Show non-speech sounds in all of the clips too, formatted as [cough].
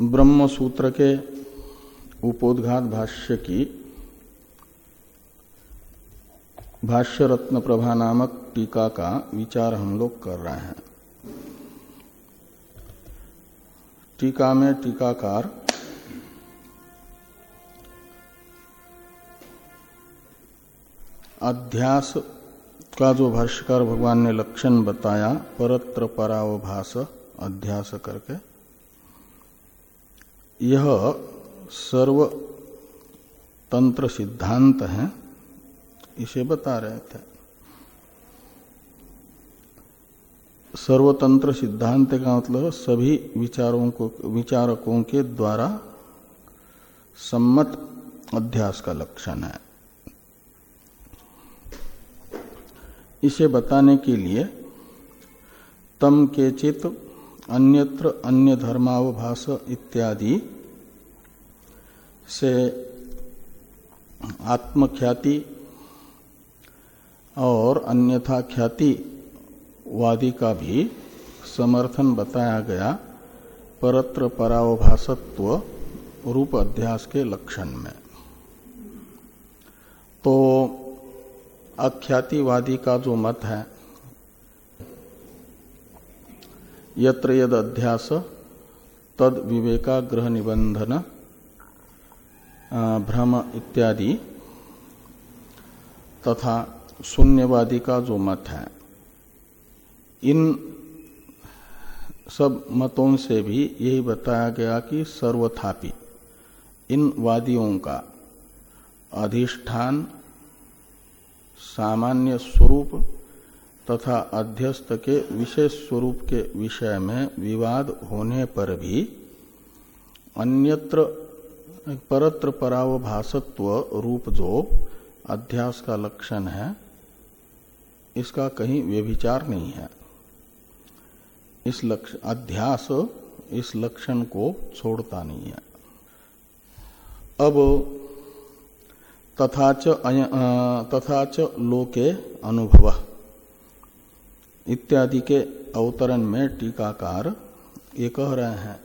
ब्रह्म सूत्र के उपोदघात भाष्य की भाष्य रत्न प्रभा नामक टीका का विचार हम लोग कर रहे हैं। टीका में टीकाकार अध्यास का जो भाष्यकार भगवान ने लक्षण बताया, परत्र परावभास अध्यास करके। यह सर्व तंत्र सिद्धांत है, इसे बता रहे थे। सर्वतंत्र सिद्धांत का मतलब सभी विचारों को, विचारकों के द्वारा सम्मत अध्यास का लक्षण है। इसे बताने के लिए तम के चित अन्यत्र अन्य धर्मावभास इत्यादि से आत्मख्याति और अन्यथा ख्याति वादी का भी समर्थन बताया गया परत्र परावभासत्व रूप अध्यास के लक्षण में। तो अख्यातिवादी का जो मत है यत्र यद अध्यास तद विवेका ग्रह निबंधन भ्रम इत्यादि, तथा शून्यवादी का जो मत है। इन सब मतों से भी यही बताया गया कि सर्वथापि इन वादियों का अधिष्ठान सामान्य स्वरूप तथा अध्यस्त के विशेष स्वरूप के विषय में विवाद होने पर भी अन्यत्र परत्र परावभासत्व रूप जो अध्यास का लक्षण है, इसका कहीं व्यभिचार नहीं है। इस लक्ष्य अध्यास इस लक्षण को छोड़ता नहीं है। अब तथा तथा लोके अनुभव। इत्यादि के अवतरण में टीकाकार ये कह रहे हैं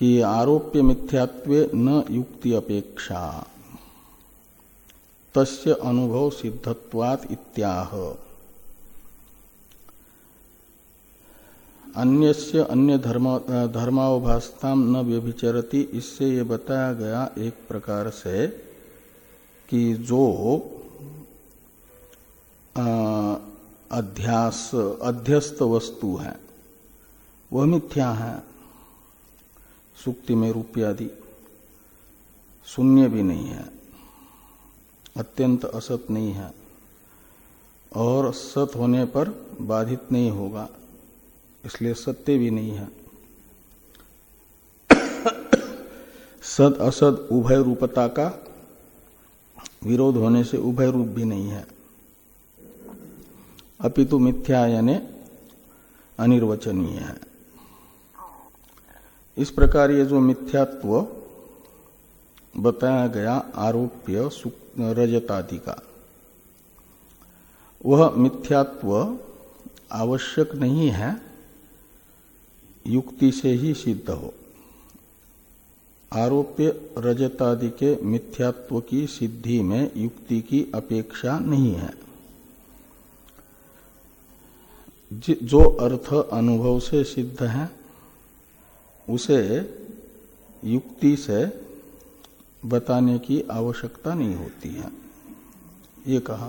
कि आरोप्य मिथ्यात्वे न युक्ति अपेक्षा, तस्य अनुभव सिद्धत्वात इत्याह। अन्यस्य अन्य धर्म धर्मावभाषता न व्यभिचरती, इससे ये बताया गया एक प्रकार से कि जो अध्यास, अध्यस्त वस्तु है। वह मिथ्या है। सुक्ति में रूपयादि शून्य भी नहीं है। अत्यंत असत नहीं है और सत होने पर बाधित नहीं होगा, इसलिए सत्य भी नहीं है। सद असद उभय रूपता का विरोध होने से उभय रूप भी नहीं है। अपितु मिथ्या यानी अनिर्वचनीय। है इस प्रकार ये जो मिथ्यात्व बताया गया आरोप्य रजतादि का, वह मिथ्यात्व आवश्यक नहीं है, युक्ति से ही सिद्ध हो। आरोप्य रजतादि के मिथ्यात्व की सिद्धि में युक्ति की अपेक्षा नहीं है। जो अर्थ अनुभव से सिद्ध है, उसे युक्ति से बताने की आवश्यकता नहीं होती है। ये कहा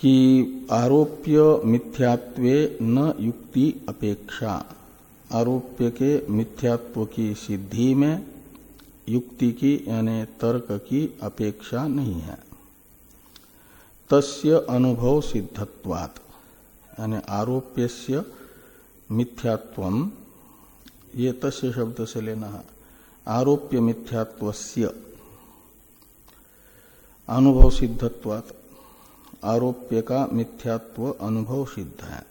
कि आरोप्य मिथ्यात्वे न युक्ति अपेक्षा। आरोप्य के मिथ्यात्व की सिद्धि में युक्ति की, यानी तर्क की अपेक्षा नहीं है। तस्य अनुभव सिद्धत्वात्। यानी आरोप्य मिथ्यात्व ये तस्य शब्द से लेना है आरोप्य मिथ्यात्वस्य अनुभव सिद्धत्वात् आरोप्य का मिथ्यात्व अनुभव सिद्ध है।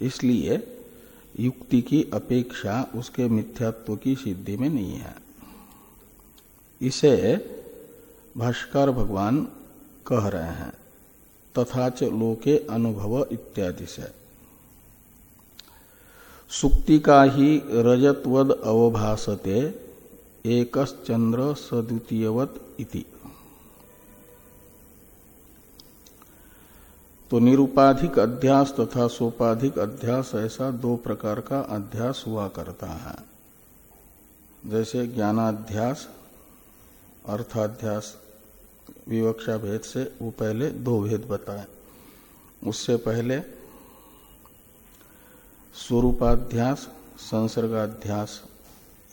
इसलिए युक्ति की अपेक्षा उसके मिथ्यात्व की सिद्धि में नहीं है। इसे भाष्कर भगवान कह रहे हैं। तथा च लोके अनुभव इत्यादि से। सुक्ति का ही रजतवद अवभासते एक चंद्र सद्वितीयवत इति। तो निरुपाधिक अध्यास तथा सोपाधिक अध्यास ऐसा दो प्रकार का अध्यास हुआ करता है। जैसे ज्ञानाध्यास, अर्थाध्यास विवक्षा भेद से वो पहले दो भेद बताए। उससे पहले स्वरूपाध्यास, संसर्गाध्यास,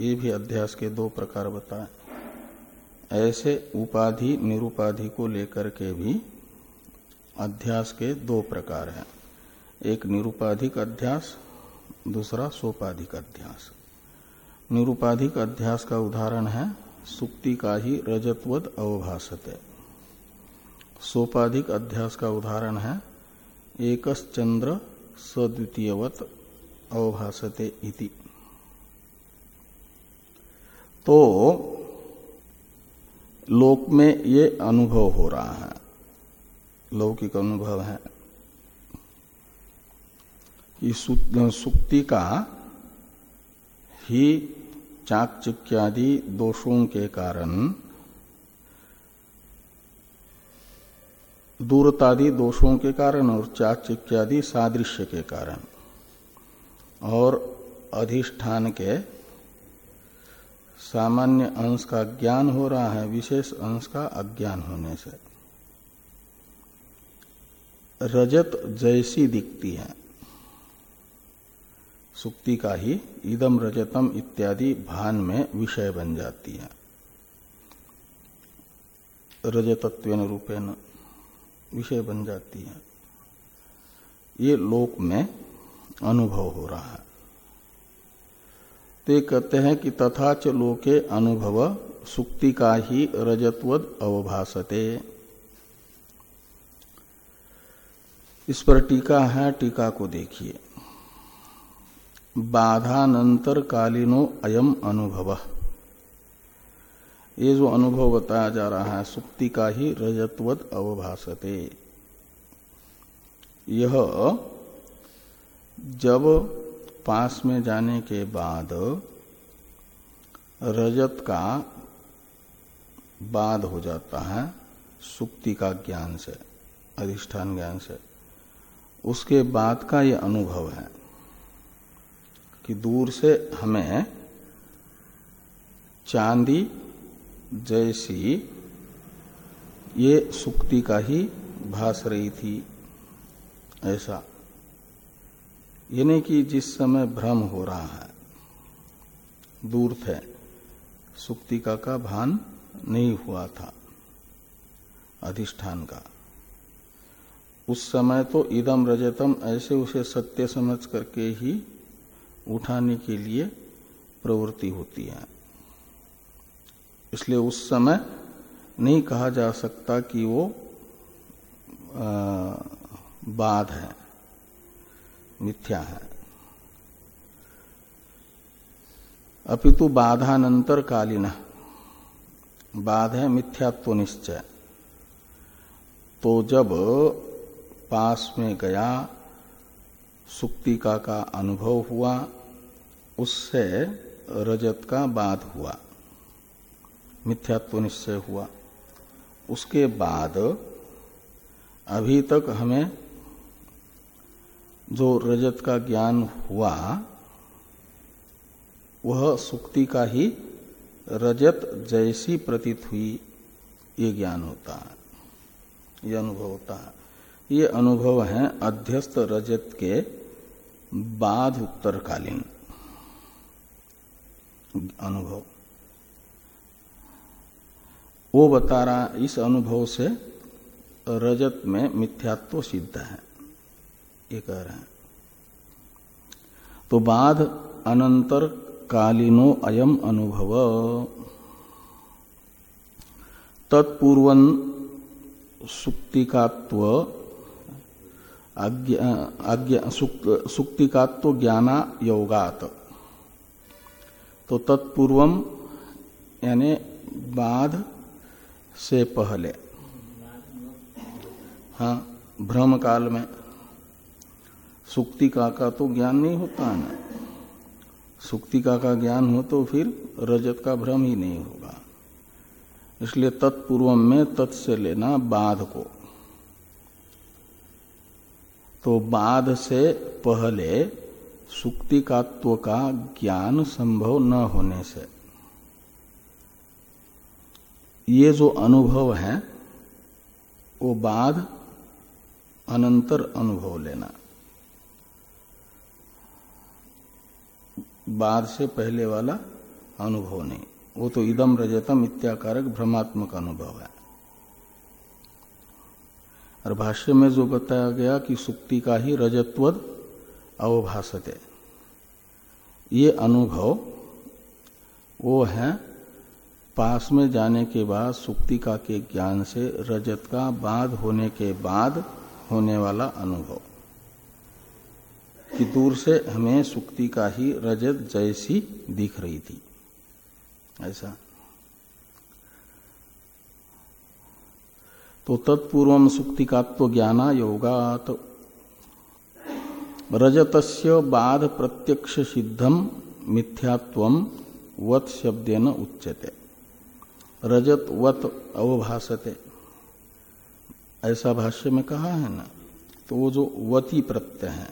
ये भी अध्यास के दो प्रकार बताए। ऐसे उपाधि, निरुपाधि को लेकर के भी अध्यास के दो प्रकार हैं। एक निरुपाधिक अध्यास, दूसरा सोपाधिक अध्यास। निरुपाधिक अध्यास का उदाहरण है सुक्ति का ही रजतवद अवभाषते सोपाधिक अध्यास का उदाहरण है एक चंद्र सद्वितीयवत अवभाषते इति। तो लोक में ये अनुभव हो रहा है, लौकिक अनुभव है, कि सुक्ति का ही चाकचिक्यादि दोषों के कारण, दूरतादि दोषों के कारण और चाकचिक्यादि सादृश्य के कारण, और अधिष्ठान के सामान्य अंश का ज्ञान हो रहा है, विशेष अंश का अज्ञान होने से। रजत जैसी दिखती है। सुक्ति का ही इदम रजतम इत्यादि भान में विषय बन जाती है। रजतत्व रूपेण विषय बन जाती है। ये लोक में अनुभव हो रहा है। तो ये कहते हैं कि तथा च लोके अनुभव सुक्ति का ही रजत्वद अवभासते। इस पर टीका है, टीका को देखिए। बाधानंतर कालीनो अयम अनुभव। ये जो अनुभव बताया जा रहा है सुक्ति का ही रजतवत अवभाषते यह जब पास में जाने के बाद रजत का बाद हो जाता है सुक्ति का ज्ञान से, अधिष्ठान ज्ञान से, उसके बाद का ये अनुभव है। कि दूर से हमें चांदी जैसी ये सुक्ति का ही भास रही थी, ऐसा। ये नहीं कि जिस समय भ्रम हो रहा है, दूर थे सुक्तिका का भान नहीं हुआ था, अधिष्ठान का। उस समय तो इदम रजतम ऐसे उसे सत्य समझ करके ही उठाने के लिए प्रवृत्ति होती है। इसलिए उस समय नहीं कहा जा सकता कि वो बाध है, मिथ्या है। अपितु बाधानंतर कालीन, बाध है मिथ्यात्व निश्चय। तो जब पास में गया सुक्तिका का अनुभव हुआ, उससे रजत का बाध हुआ, मिथ्यात्व निश्चय हुआ। उसके बाद अभी तक हमें जो रजत का ज्ञान हुआ, वह सुक्ति का ही रजत जैसी प्रतीत हुई, ये ज्ञान होता है ये अनुभव होता। है ये अनुभव है अध्यस्त रजत के बाद उत्तरकालीन अनुभव। वो बता रहा इस अनुभव से रजत में मिथ्यात्व सिद्ध है। ये कह रहे हैं। तो बाद अनंतर कालीनो अयम अनुभव। तत्पूर्वन सुक्तिकात्व सुक्तिकात्व तो ज्ञाना योगात। तो तत्पूर्वम यानी बाद से पहले। हाँ भ्रम काल में सुक्तिका का तो ज्ञान नहीं होता है ना। सुक्तिका का ज्ञान हो तो फिर रजत का भ्रम ही नहीं होगा। इसलिए तत्पूर्व में तत्से लेना बाध को। तो बाद से पहले सुक्तिकात्व का ज्ञान संभव न होने से। ये जो अनुभव है, वो बाध अनंतर अनुभव लेना। बाद से पहले वाला अनुभव नहीं। वो तो इदम रजतम इत्याकारक भ्रमात्मक अनुभव है। और भाष्य में जो बताया गया कि सुक्ति का ही रजत्वद अवभाषते ये अनुभव वो है, पास में जाने के बाद सुक्तिका के ज्ञान से रजत का बाद होने के बाद होने वाला अनुभव। कि दूर से हमें सुक्ति का ही रजत जैसी दिख रही थी। ऐसा। तो तत्पूर्व सुक्तिकात्व ज्ञाना योगात। रजतस्य बाध प्रत्यक्ष सिद्धम मिथ्यात्व वत शब्देन उच्यते। रजत वत अवभाषते ऐसा भाष्य में कहा है ना तो वो जो वती प्रत्यय है,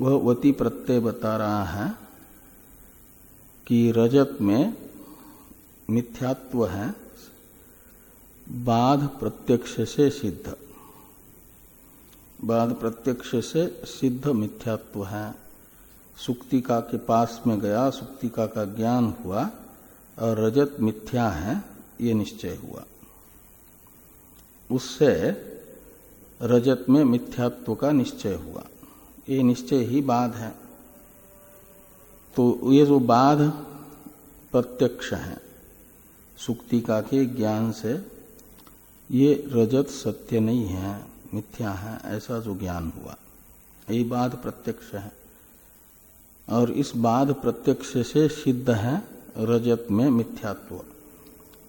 वह वती प्रत्यय बता रहा है कि रजत में मिथ्यात्व है बाध प्रत्यक्ष से सिद्ध। बाध प्रत्यक्ष से सिद्ध मिथ्यात्व है। सुक्तिका के पास में गया, सुक्तिका का ज्ञान हुआ और रजत मिथ्या है, ये निश्चय हुआ। उससे रजत में मिथ्यात्व का निश्चय हुआ। ये निश्चय ही बाध है। तो ये जो बाध प्रत्यक्ष है, सुक्तिका के ज्ञान से ये रजत सत्य नहीं है, मिथ्या है, ऐसा जो ज्ञान हुआ। यही बाध प्रत्यक्ष है। और इस बाध प्रत्यक्ष से सिद्ध है रजत में मिथ्यात्व।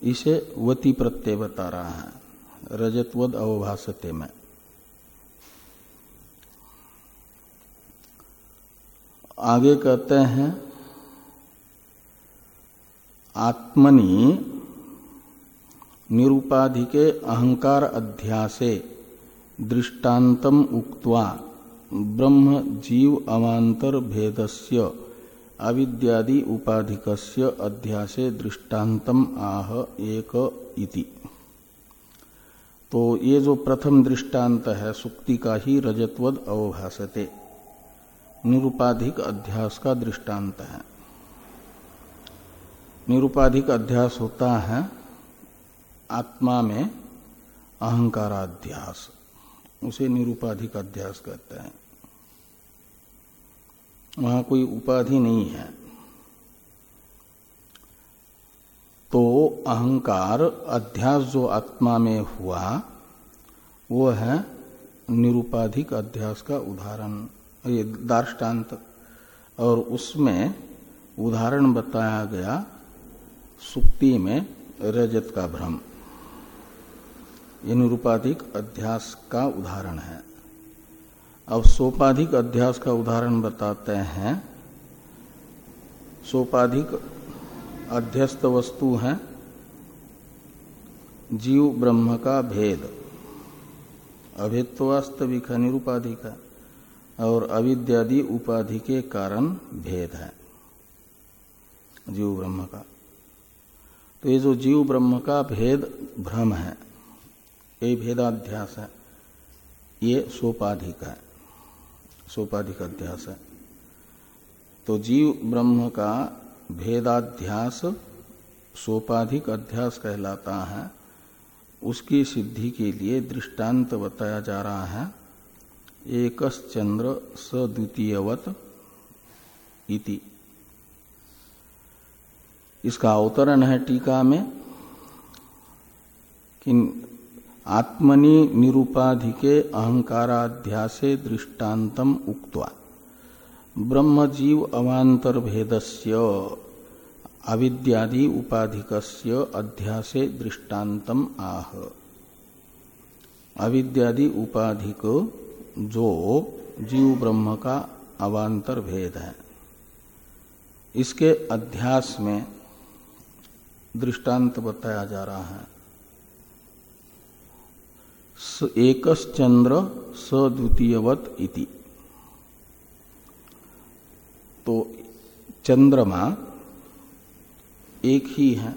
इसे वती प्रत्यय बता रहा है, रजतवद अवभाषते में। आगे कहते हैं, आत्मनि निरूपाधिके अहंकार अध्यासे दृष्टान्तम उक्त्वा ब्रह्म जीव अवांतर भेदस्य अविद्यादि उपाधिकस्य अध्यासे दृष्टान्तम आह एक इति। तो ये जो प्रथम दृष्टांत है, सुक्ति का ही रजतवद अवभाषते निरुपाधिक अध्यास का दृष्टांत है। निरुपाधिक अध्यास होता है आत्मा में अहंकाराध्यास, उसे निरुपाधिक अध्यास कहते हैं। वहाँ कोई उपाधि नहीं है। तो अहंकार अध्यास जो आत्मा में हुआ, वो है निरुपाधिक अध्यास का उदाहरण। ये दार्ष्टान्त। और उसमें उदाहरण बताया गया, सुक्ति में रजत का भ्रम। ये निरूपाधिक अध्यास का उदाहरण है। अब सोपाधिक अध्यास का उदाहरण बताते हैं। सोपाधिक अध्यस्त वस्तु है। जीव ब्रह्म का भेद। अभेद तो वास्तविक है निरूपाधिक है और अविद्यादि उपाधि के कारण भेद है। जीव ब्रह्म का। तो ये जो जीव ब्रह्म का भेद भ्रम है ये भेदाध्यास है। ये सोपाधिक है। सोपाधिक अध्यास है। तो जीव ब्रह्म का भेदाध्यास सोपाधिक अध्यास कहलाता है। उसकी सिद्धि के लिए दृष्टांत बताया जा रहा है। एक चंद्र स द्वितीयवत इति। इसका अवतरण है टीका में कि आत्मनि निरूपाधिके अहंकाराध्यासे दृष्टान्तम उक्त्वा। ब्रह्म जीव अवांतर भेदस्य अविद्यादि उपाधिकस्य अध्यासे दृष्टान्तम आह। अविद्यादि उपाधिक जो जीव ब्रह्म का अवांतर भेद है। इसके अध्यास में दृष्टांत बताया जा रहा है। एक चंद्र सद्वितीयवत इति। तो चंद्रमा एक ही है,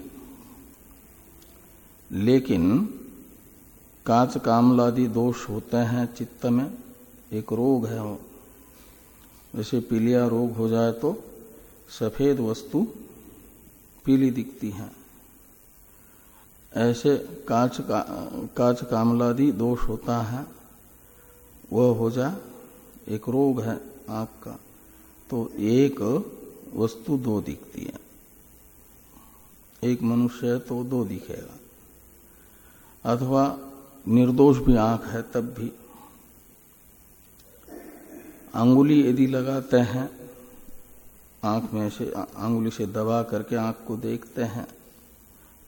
लेकिन काच कामलादि दोष होते हैं चित्त में, एक रोग है वो। जैसे पीलिया रोग हो जाए तो सफ़ेद वस्तु पीली दिखती है। ऐसे काच का, काच कामलादि दोष होता है, वह हो जा एक रोग है आँख का तो एक वस्तु दो दिखती है। एक मनुष्य है तो दो दिखेगा। अथवा निर्दोष भी आँख है तब भी। अंगुली यदि लगाते हैं, आँख में से अंगुली से दबा करके आँख को देखते हैं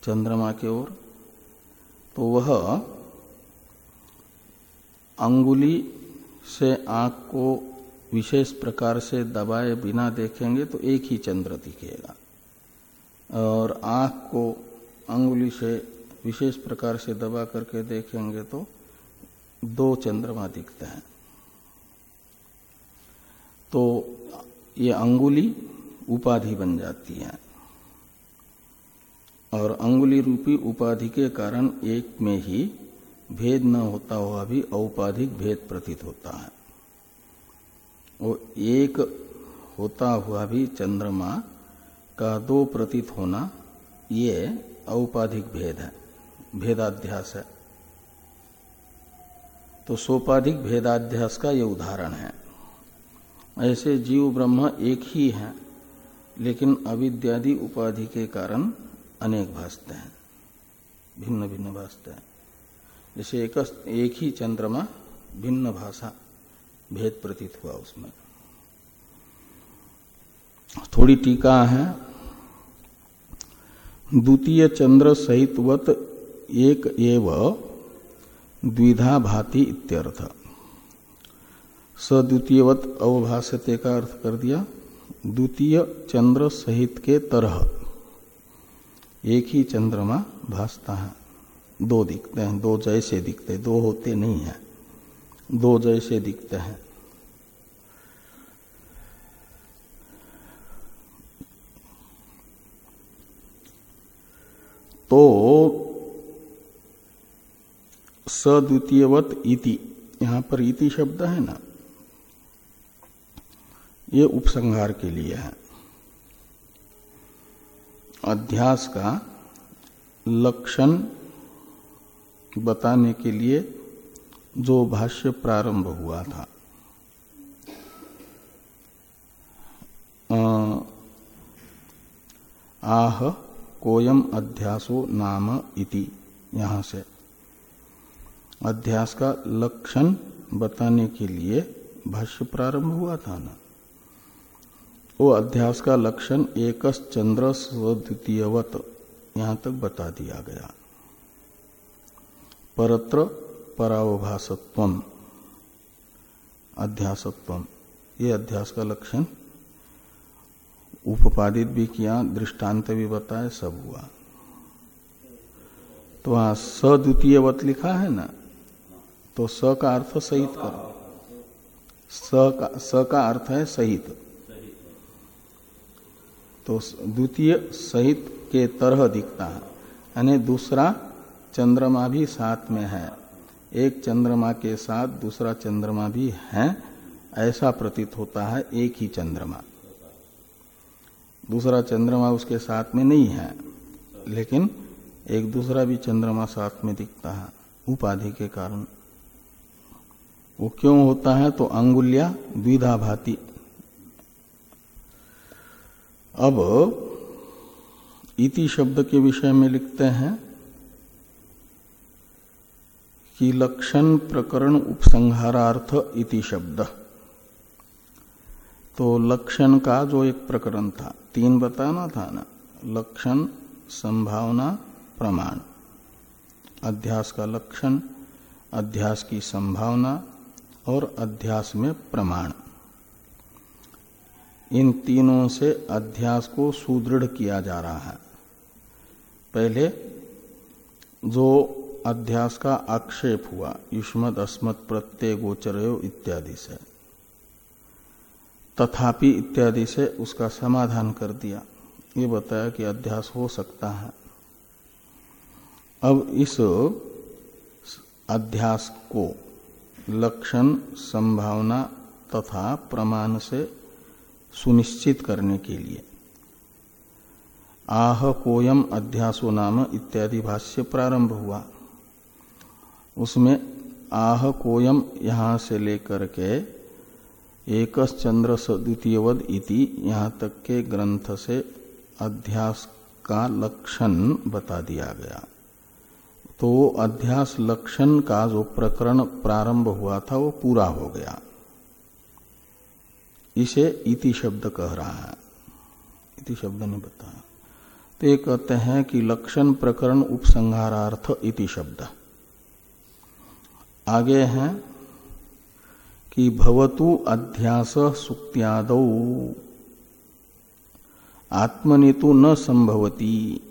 चंद्रमा की ओर तो वह अंगुली से आँख को विशेष प्रकार से दबाए बिना देखेंगे तो एक ही चंद्र दिखेगा। और आँख को अंगुली से विशेष प्रकार से दबा करके देखेंगे तो दो चंद्रमा दिखते हैं। तो ये अंगुली उपाधि बन जाती है। और अंगुली रूपी उपाधि के कारण एक में ही भेद न होता हुआ भी औपाधिक भेद प्रतीत होता है। वो एक होता हुआ भी चंद्रमा का दो प्रतीत होना ये औपाधिक भेद है, भेदाध्यास है। तो सोपाधिक भेदाध्यास का ये उदाहरण है। ऐसे जीव ब्रह्म एक ही है, लेकिन अविद्यादि उपाधि के कारण अनेक भाषते हैं भिन्न भिन्न भाषते हैं। जैसे एक, एक ही चंद्रमा भिन्न भाषा भेद प्रतीत हुआ उसमें। थोड़ी टीका है द्वितीय चंद्र सहितवत एक एव द्विधा भाति इत्यर्थ। सद्वितीयवत अवभाषते का अर्थ कर दिया द्वितीय चंद्र सहित के तरह। एक ही चंद्रमा भासता है। दो दिखते हैं, दो जैसे दिखते, दो होते नहीं है। दो जैसे दिखते हैं। तो सद्वितीयवत इति, यहाँ पर इति शब्द है ना, ये उपसंहार के लिए है। अध्यास का लक्षण बताने के लिए जो भाष्य प्रारंभ हुआ था। आह कोयम अध्यासो नाम इति, यहाँ से। अध्यास का लक्षण बताने के लिए भाष्य प्रारंभ हुआ था ना। वो अध्यास का लक्षण एक चंद्र स्वद्वितीयवत। यहाँ तक बता दिया गया। परत्र परावभासत्व। अध्यासत्व। ये अध्यास का लक्षण उपपादित भी किया, दृष्टांत भी बताए सब हुआ। तो वहाँ सद्वितीयवत लिखा है ना? तो स का अर्थ सहित करो। स का स का अर्थ है सहित। तो द्वितीय सहित के तरह दिखता है। यानी दूसरा चंद्रमा भी साथ में है। एक चंद्रमा के साथ दूसरा चंद्रमा भी है। ऐसा प्रतीत होता है एक ही चंद्रमा। दूसरा चंद्रमा उसके साथ में नहीं है, लेकिन एक दूसरा भी चंद्रमा साथ में दिखता है, उपाधि के कारण। वो क्यों होता है? तो अंगुल्या द्विधा भाती अब इति शब्द के विषय में लिखते हैं कि लक्षण प्रकरण उपसंहारार्थ इति शब्द। तो लक्षण का जो एक प्रकरण था, तीन बताना था ना, लक्षण, संभावना, प्रमाण। अध्यास का लक्षण, अध्यास की संभावना और अध्यास में प्रमाण। इन तीनों से अध्यास को सुदृढ़ किया जा रहा है। पहले, जो अध्यास का आक्षेप हुआ युष्मत अस्मत प्रत्यय गोचर इत्यादि से, तथापि इत्यादि से उसका समाधान कर दिया। ये बताया कि अध्यास हो सकता है। अब इस अध्यास को लक्षण, संभावना तथा प्रमाण से सुनिश्चित करने के लिए। आह कोयम अध्यासो नाम इत्यादि भाष्य प्रारंभ हुआ। उसमें आह कोयम यहाँ से लेकर के एक चंद्र द्वितीयवद इति यहाँ तक के ग्रंथ से अध्यास का लक्षण बता दिया गया। तो अध्यास लक्षण का जो प्रकरण प्रारंभ हुआ था वो पूरा हो गया। इसे इति शब्द कह रहा है। इति शब्द ने बताया तो ये कहते हैं कि लक्षण प्रकरण उपसंहारार्थ इति शब्द। आगे हैं कि भवतु अध्यास सुक्त्याद। आत्मनि तो न संभवती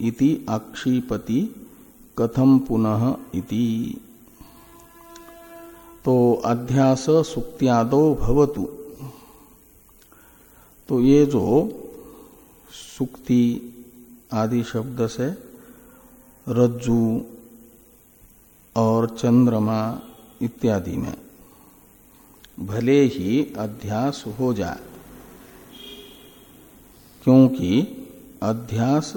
इति आक्षिपति कथम पुनः इति। तो अध्यास सुक्त्यादो भवतु तो ये जो सुक्ति आदि शब्द से रज्जु और चंद्रमा इत्यादि में भले ही अध्यास हो जाए, क्योंकि अध्यास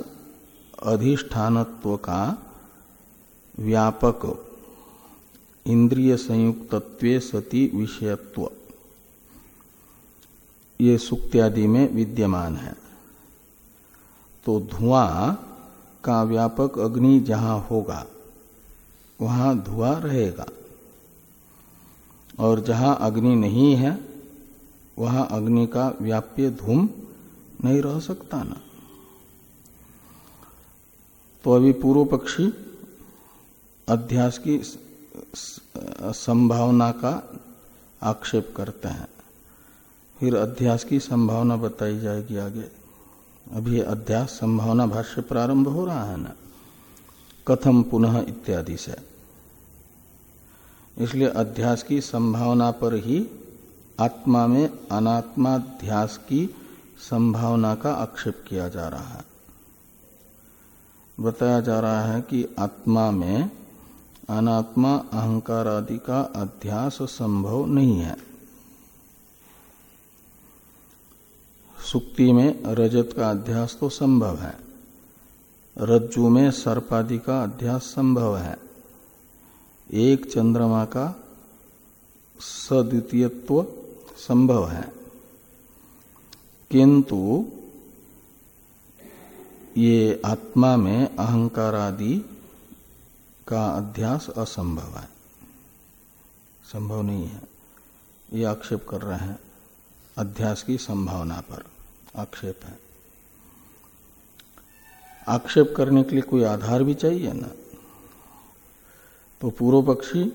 अधिष्ठानत्व का व्यापक इंद्रिय संयुक्तत्व सती विषयत्व। ये सुक्त्यादि में विद्यमान है। तो धुआँ का व्यापक अग्नि जहाँ होगा, वहाँ धुआँ रहेगा। और जहाँ अग्नि नहीं है, वहाँ अग्नि का व्याप्य धूम नहीं रह सकता ना। तो अभी पूर्व पक्षी अध्यास की संभावना का आक्षेप करते हैं। फिर अध्यास की संभावना बताई जाएगी आगे। अभी अध्यास संभावना भाष्य प्रारंभ हो रहा है ना? कथम पुनः इत्यादि से। इसलिए अध्यास की संभावना पर ही आत्मा में अनात्माध्यास की संभावना का आक्षेप किया जा रहा है। बताया जा रहा है कि आत्मा में अनात्मा अहंकार आदि का अध्यास संभव नहीं है। सुक्ति में रजत का अध्यास तो संभव है। रज्जु में सर्पादि का अध्यास संभव है। एक चंद्रमा का सद्वितीयत्व संभव है। किंतु ये आत्मा में अहंकार आदि का अध्यास असंभव है। संभव नहीं है। ये आक्षेप कर रहे हैं अध्यास की संभावना पर। आक्षेप है। आक्षेप करने के लिए कोई आधार भी चाहिए ना? तो पूर्व पक्षी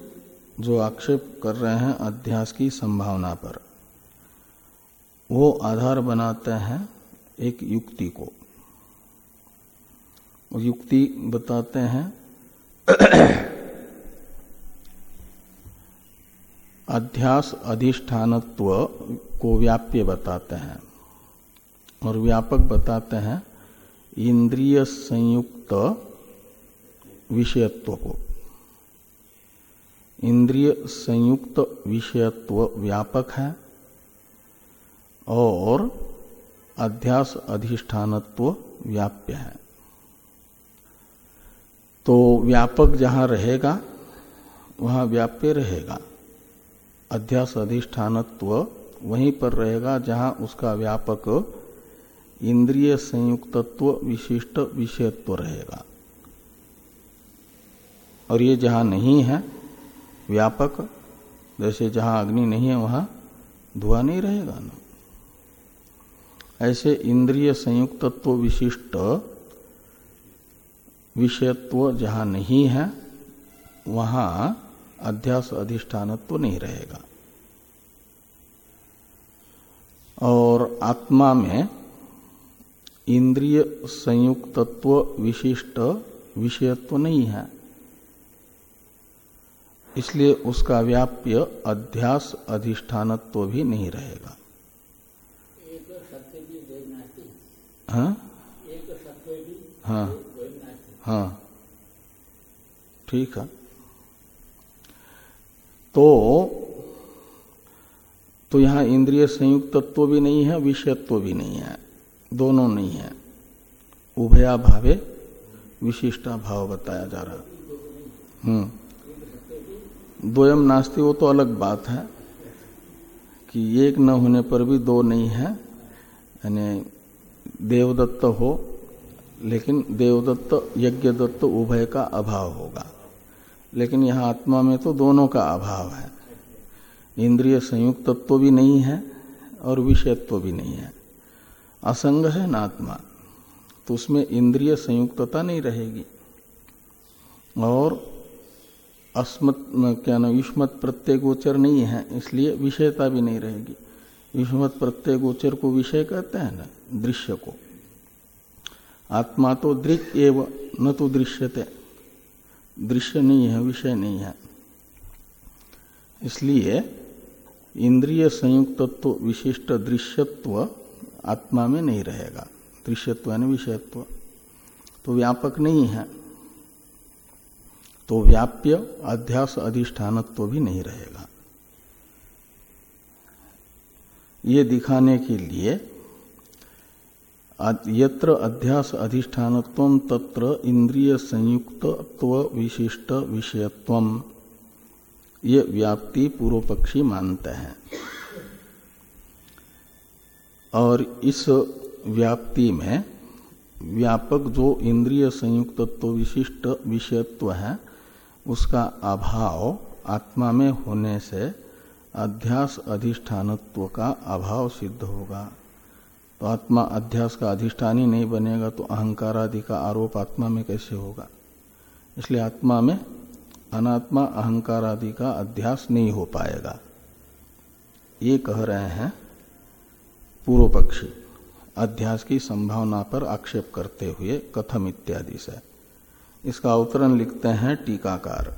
जो आक्षेप कर रहे हैं अध्यास की संभावना पर, वो आधार बनाते हैं एक युक्ति को। युक्ति बताते हैं अध्यास अधिष्ठानत्व को व्याप्य बताते हैं। और व्यापक बताते हैं इंद्रिय संयुक्त विषयत्व को। इंद्रिय संयुक्त विषयत्व व्यापक है और अध्यास अधिष्ठानत्व व्याप्य है। तो व्यापक जहाँ रहेगा, वहाँ व्याप्य रहेगा। अध्यास अधिष्ठानत्व वहीं पर रहेगा जहाँ उसका व्यापक इंद्रिय संयुक्तत्व विशिष्ट विषयत्व रहेगा। और ये जहाँ नहीं है, व्यापक, जैसे जहाँ अग्नि नहीं है, वहाँ धुआँ नहीं रहेगा ना। ऐसे इंद्रिय संयुक्तत्व विशिष्ट विषयत्व जहाँ नहीं है, वहाँ अध्यास अधिष्ठानत्व नहीं रहेगा। और आत्मा में इंद्रिय संयुक्तत्व विशिष्ट विषयत्व नहीं है। इसलिए उसका व्याप्य अध्यास अधिष्ठानत्व भी नहीं रहेगा। हाँ? हाँ। हाँ। ठीक है। तो तो यहाँ इंद्रिय संयुक्त तत्व भी नहीं है, विषयत्व भी नहीं है। दोनों नहीं है। उभया भावे विशिष्टा भाव बताया जा रहा। हम्म। द्वयम नास्ती, वो तो अलग बात है कि एक न होने पर भी दो नहीं है। यानी देवदत्त हो, लेकिन देवदत्त यज्ञ दत्त उभय का अभाव होगा। लेकिन यहाँ आत्मा में तो दोनों का अभाव है। इंद्रिय संयुक्त तत्व भी नहीं है और विषयत्व भी नहीं है। असंग है ना आत्मा। तो उसमें इंद्रिय संयुक्तता नहीं रहेगी। और अस्मत, क्या ना युष्मत प्रत्यय गोचर नहीं है, इसलिए विषयता भी नहीं रहेगी। युष्मत प्रत्यय गोचर को विषय कहते हैं ना, दृश्य को। आत्मा तो दृक एव, न तो दृश्यते। दृश्य नहीं है, विषय नहीं है। इसलिए इंद्रिय संयुक्तत्व, विशिष्ट दृश्यत्व आत्मा में नहीं रहेगा। दृश्यत्व यानी विषयत्व। तो व्यापक नहीं है। तो व्याप्य अध्यास अधिष्ठानत्व भी नहीं रहेगा। ये दिखाने के लिए यत्र अध्यास अधिष्ठान तत्र इंद्रिय संयुक्त विशिष्ट विषयत्व। ये व्याप्ति पूर्व पक्षी मानते हैं। और इस व्याप्ति में व्यापक जो इंद्रिय संयुक्तत्व विशिष्ट विषयत्व है, उसका अभाव आत्मा में होने से अध्यास अधिष्ठानत्व का अभाव सिद्ध होगा। तो आत्मा अध्यास का अधिष्ठान ही नहीं बनेगा तो अहंकार आदि का आरोप आत्मा में कैसे होगा? इसलिए आत्मा में अनात्मा, अहंकार आदि का अध्यास नहीं हो पाएगा। ये कह रहे हैं पूर्व पक्षी अध्यास की संभावना पर आक्षेप करते हुए कथम इत्यादि से। इसका अवतरण लिखते हैं टीकाकार।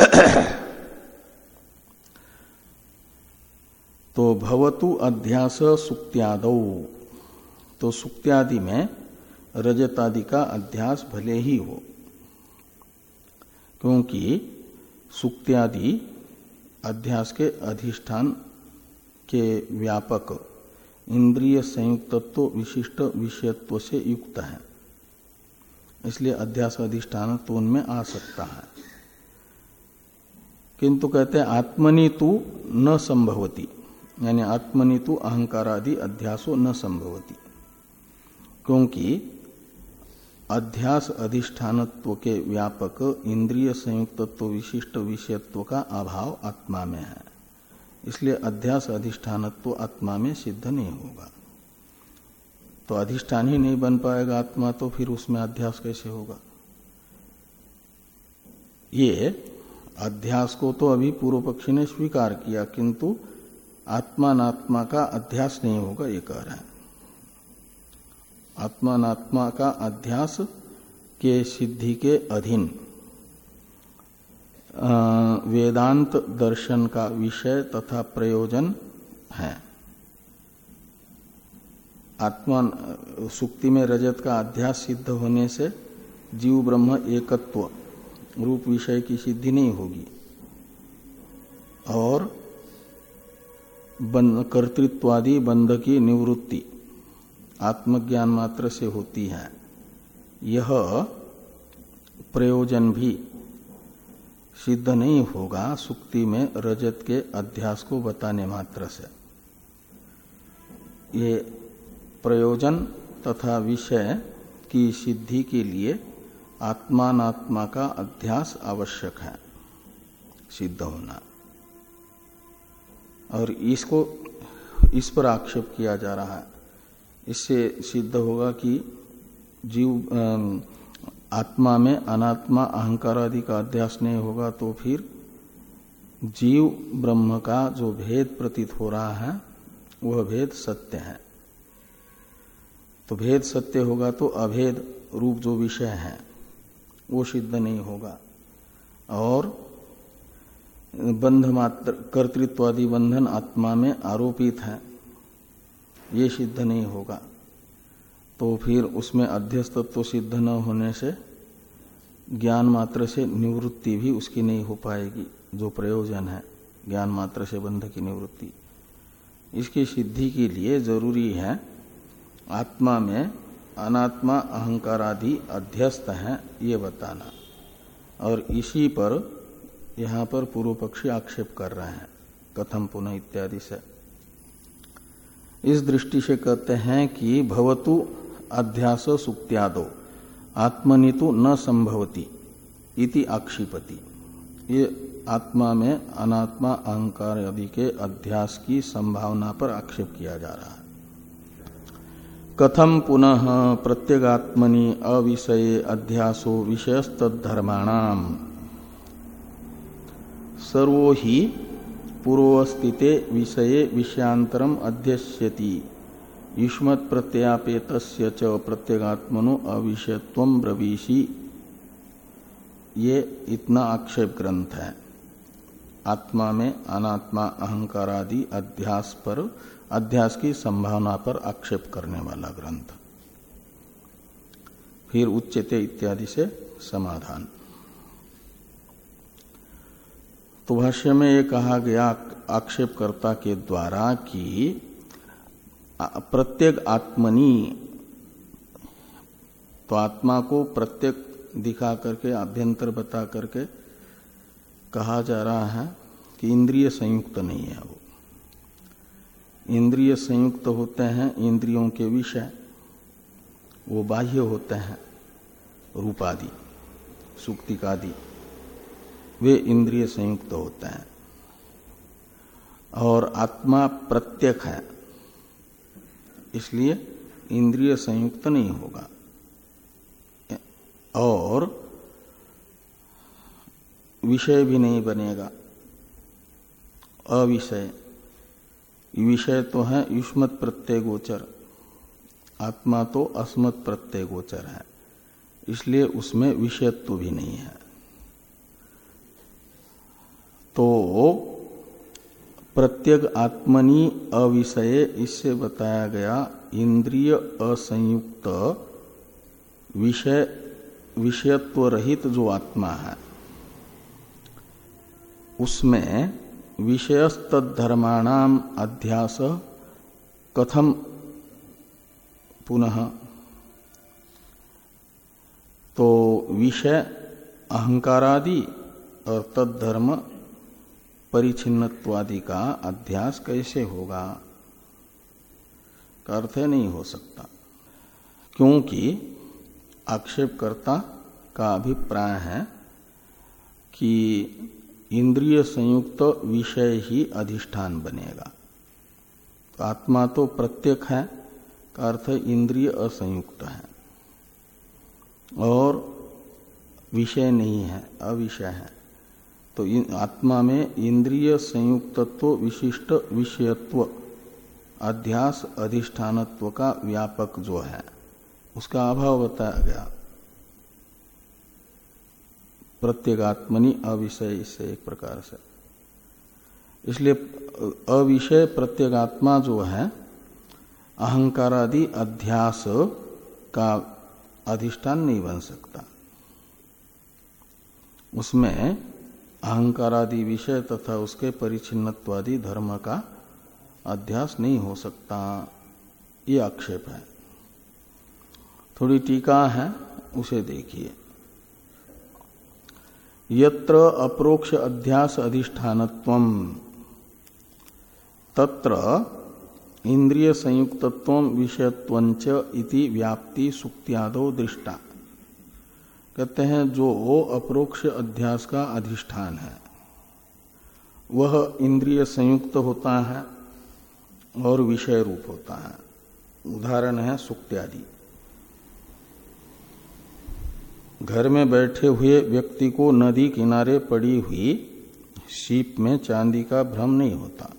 [coughs] तो भवतु अध्यास सुक्त्याद। तो सुक्त्यादि में रजतादि का अध्यास भले ही हो, क्योंकि सुक्त्यादि अध्यास के अधिष्ठान के व्यापक इंद्रिय संयुक्तत्व विशिष्ट विषयत्व से युक्त है। इसलिए अध्यास अधिष्ठान तो उनमें आ सकता है। किंतु कहते हैं आत्मनि तु न संभवती, यानी आत्मनि तो अहंकार आदि अध्यासो न संभवती। क्योंकि अध्यास अधिष्ठानत्व के व्यापक इंद्रिय संयुक्तत्व विशिष्ट विषयत्व का अभाव आत्मा में है। इसलिए अध्यास अधिष्ठानत्व आत्मा में सिद्ध नहीं होगा। तो अधिष्ठान ही नहीं बन पाएगा आत्मा तो फिर उसमें अध्यास कैसे होगा? ये अध्यास को तो अभी पूर्व पक्षी ने स्वीकार किया, किंतु आत्मात्मा का अध्यास नहीं होगा, ये कह रहे हैं। आत्मात्मा का अध्यास के सिद्धि के अधीन वेदांत दर्शन का विषय तथा प्रयोजन है। आत्मा, सुक्ति में रजत का अध्यास सिद्ध होने से जीव ब्रह्म एकत्व रूप विषय की सिद्धि नहीं होगी। और कर्तृत्वादि बंध की निवृत्ति आत्मज्ञान मात्र से होती है। यह प्रयोजन भी सिद्ध नहीं होगा सुक्ति में रजत के अध्यास को बताने मात्र से। ये प्रयोजन तथा विषय की सिद्धि के लिए आत्मात्मा का अध्यास आवश्यक है, सिद्ध होना। और इसको, इस पर आक्षेप किया जा रहा है। इससे सिद्ध होगा कि जीव आत्मा में अनात्मा, अहंकार आदि का अध्यास नहीं होगा तो फिर जीव ब्रह्म का जो भेद प्रतीत हो रहा है, वह भेद सत्य है। तो भेद सत्य होगा तो अभेद रूप जो विषय है, वो सिद्ध नहीं होगा। और बंध मात्र कर्तृत्वादि बंधन आत्मा में आरोपित है, ये सिद्ध नहीं होगा। तो फिर उसमें अध्यस्तत्व सिद्ध न होने से ज्ञान मात्र से निवृत्ति भी उसकी नहीं हो पाएगी, जो प्रयोजन है, ज्ञान मात्र से बंध की निवृत्ति। इसकी सिद्धि के लिए ज़रूरी है, आत्मा में अनात्मा अहंकार आदि अध्यस्त है, ये बताना। और इसी पर, यहाँ पर पूर्व पक्षी आक्षेप कर रहे हैं, कथम पुनः इत्यादि से। इस दृष्टि से कहते हैं कि भवतु अध्यास सुक्त्यादो आत्मनि तो न संभवती इति आक्षिपति। ये आत्मा में अनात्मा, अहंकार आदि के अध्यास की संभावना पर आक्षेप किया जा रहा है। कथम पुनः प्रत्यगात्मनि अविषय अध्यासो विषयस्तधर्माणाम सर्वो ही पूर्वस्थिते विषये विषयांतरम अध्यस्यति। युष्मत प्रत्यापेत च प्रत्यगात्मनो अविषयत्व ब्रवीषि। ये इतना आक्षेप ग्रंथ है। आत्मा में अनात्मा अहंकार आदि अध्यास पर, अध्यास की संभावना पर आक्षेप करने वाला ग्रंथ। फिर उच्चते इत्यादि से समाधान। तो भाष्य में ये कहा गया आक्षेपकर्ता के द्वारा कि प्रत्येक आत्मनी तो आत्मा को प्रत्येक दिखा करके, अभ्यंतर बता करके कहा जा रहा है कि इंद्रिय संयुक्त नहीं है वो। इंद्रिय संयुक्त होते हैं, इंद्रियों के विषय, वो बाह्य होते हैं, रूपादि, सुक्तिकादि, वे इंद्रिय संयुक्त होते हैं। और आत्मा प्रत्यक है। इसलिए इंद्रिय संयुक्त नहीं होगा। और विषय भी नहीं बनेगा। अविषय। विषय तो है युष्मत प्रत्यय गोचर। आत्मा तो अस्मत् प्रत्यय गोचर है। इसलिए उसमें विषयत्व भी नहीं है। तो प्रत्येक आत्मनि अविषय इससे बताया गया इंद्रिय असंयुक्त विषय विषयत्व रहित जो आत्मा है, उसमें विषयस्त धर्माणाम अध्यास कथम पुनः तो विषय अहंकारादि और तद्धर्म परिचिन्नत्वादि का अध्यास कैसे होगा? अर्थ नहीं हो सकता। क्योंकि आक्षेपकर्ता का अभिप्राय है कि इंद्रिय संयुक्त विषय ही अधिष्ठान बनेगा। तो आत्मा तो प्रत्येक है, का अर्थ इंद्रिय असंयुक्त है। और विषय नहीं है, अविषय है। तो इन, आत्मा में इंद्रिय संयुक्तत्व विशिष्ट विषयत्व अध्यास अधिष्ठानत्व का व्यापक जो है उसका अभाव बताया गया। प्रत्येगात्मनि अविषय से एक प्रकार से। इसलिए अविषय प्रत्येगात्मा जो है अहंकारादि अध्यास का अधिष्ठान नहीं बन सकता। उसमें अहंकारादि विषय तथा उसके परिचिन्नत्वादि धर्म का अध्यास नहीं हो सकता। ये आक्षेप है। थोड़ी टीका है, उसे देखिए। यत्र अप्रोक्ष अध्यास अधिष्ठानत्व तत्र इंद्रिय संयुक्तत्व विषयत्वंच इति व्याप्ति सुक्त्यादो दृष्टा। कहते हैं, जो अप्रोक्ष अध्यास का अधिष्ठान है। वह इंद्रिय संयुक्त होता है और विषय रूप होता है। उदाहरण है सुक्त्यादि घर में बैठे हुए व्यक्ति को नदी किनारे पड़ी हुई सीप में चांदी का भ्रम नहीं होता।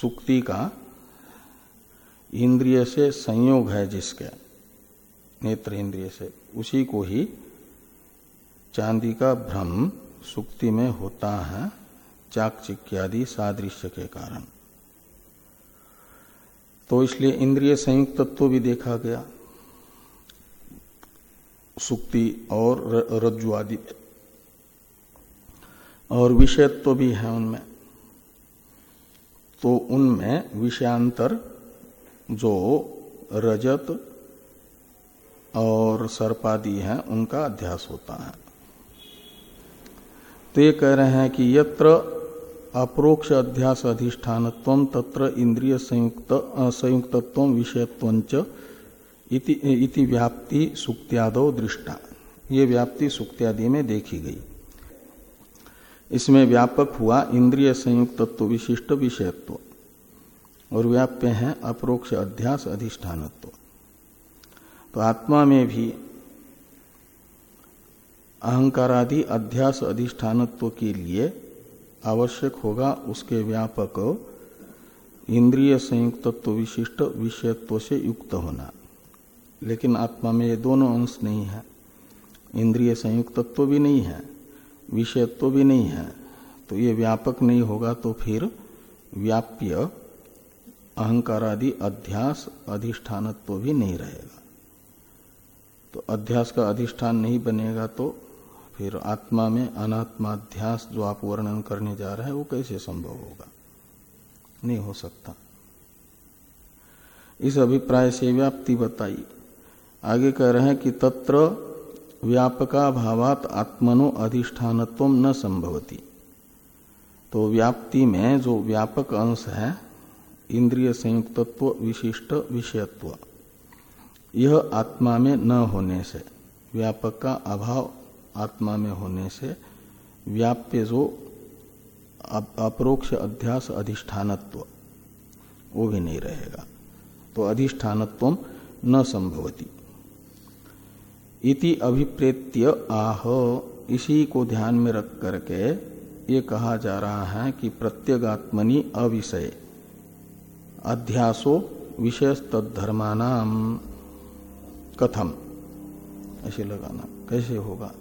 सुक्ति का इंद्रिय से संयोग है जिसके। नेत्र इंद्रिय से। उसी को ही चांदी का भ्रम सुक्ति में होता है, चाकचिक्यादि सादृश्य के कारण। तो इसलिए इंद्रिय संयुक्त तत्व भी देखा गया। सुक्ति और रज्जु आदि और विषयत्व भी है उनमें। तो उनमें विषयांतर जो रजत और सर्पादि है, उनका अध्यास होता है। तो ये कह रहे हैं कि यत्र अप्रोक्ष अध्यास अधिष्ठान तत्र इंद्रिय संयुक्त, संयुक्तत्व विषयत्व इति व्याप्ति सुक्त्यादो दृष्टा। ये व्याप्ति सुक्त्यादि में देखी गई। इसमें व्यापक हुआ इंद्रिय संयुक्तत्व विशिष्ट विषयत्व और व्याप्य है अप्रोक्ष अध्यास अधिष्ठानत्व। तो आत्मा में भी अहंकारादि अध्यास अधिष्ठानत्व के लिए आवश्यक होगा उसके व्यापक इंद्रिय संयुक्तत्व विशिष्ट विषयत्व से युक्त होना। लेकिन आत्मा में ये दोनों अंश नहीं है। इंद्रिय संयुक्तत्व भी नहीं है, विषयत्व भी नहीं है। तो ये व्यापक नहीं होगा तो फिर व्याप्य अहंकारादि अध्यास अधिष्ठानत्व भी नहीं रहेगा। तो अध्यास का अधिष्ठान नहीं बनेगा तो फिर आत्मा में अनात्माध्यास जो आप वर्णन करने जा रहे हैं, वो कैसे संभव होगा? नहीं हो सकता। इस अभिप्राय से व्याप्ति बताई। आगे कह रहे हैं कि तत्र व्यापका भावात आत्मनो अधिष्ठानत्व न संभवती। तो व्याप्ति में जो व्यापक अंश है, इंद्रिय संयुक्तत्व, विशिष्ट विषयत्व यह आत्मा में न होने से, व्यापक का अभाव आत्मा में होने से व्याप्य जो अप्रोक्ष अध्यास अधिष्ठानत्व, वो भी नहीं रहेगा। तो अधिष्ठानत्व न संभवती। इति अभिप्रेत्य आह, इसी को ध्यान में रख करके ये कहा जा रहा है कि प्रत्यगात्मनि अविषय, अध्यासो विषय तद्धर्मानाम कथम। ऐसे लगाना। कैसे होगा?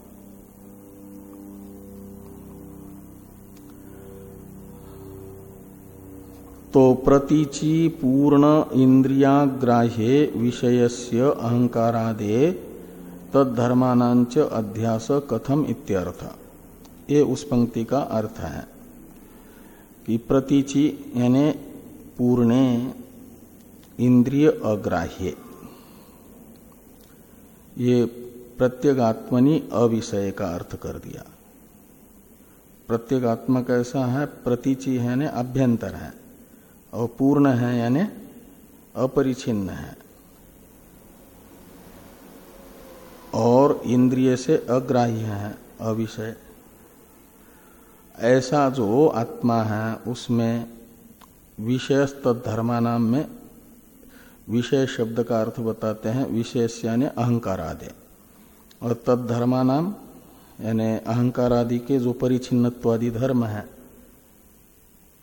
तो प्रतीचि पूर्ण इंद्रियाग्राह्य विषयस्य अहंकारादे तद्धर्मानांच अध्यास कथम इत्यर्थ। ये उस पंक्ति का अर्थ है कि प्रतीचि यानी पूर्णे इंद्रिय अग्राह्य। ये प्रत्यगात्मनि अविषय का अर्थ कर दिया। प्रत्येगात्मा कैसा है? प्रतीचि है, यानी अभ्यंतर है और पूर्ण है, यानी अपरिचिन्न है। और इंद्रिय से अग्राह्य है, अविषय। ऐसा जो आत्मा है, उसमें विषयस्त धर्मानाम में विषय शब्द का अर्थ बताते हैं, विशेष यानी अहंकार आदि और तद धर्मानाम, यानी अहंकार आदि के जो परिचिन्नत्वादि धर्म है,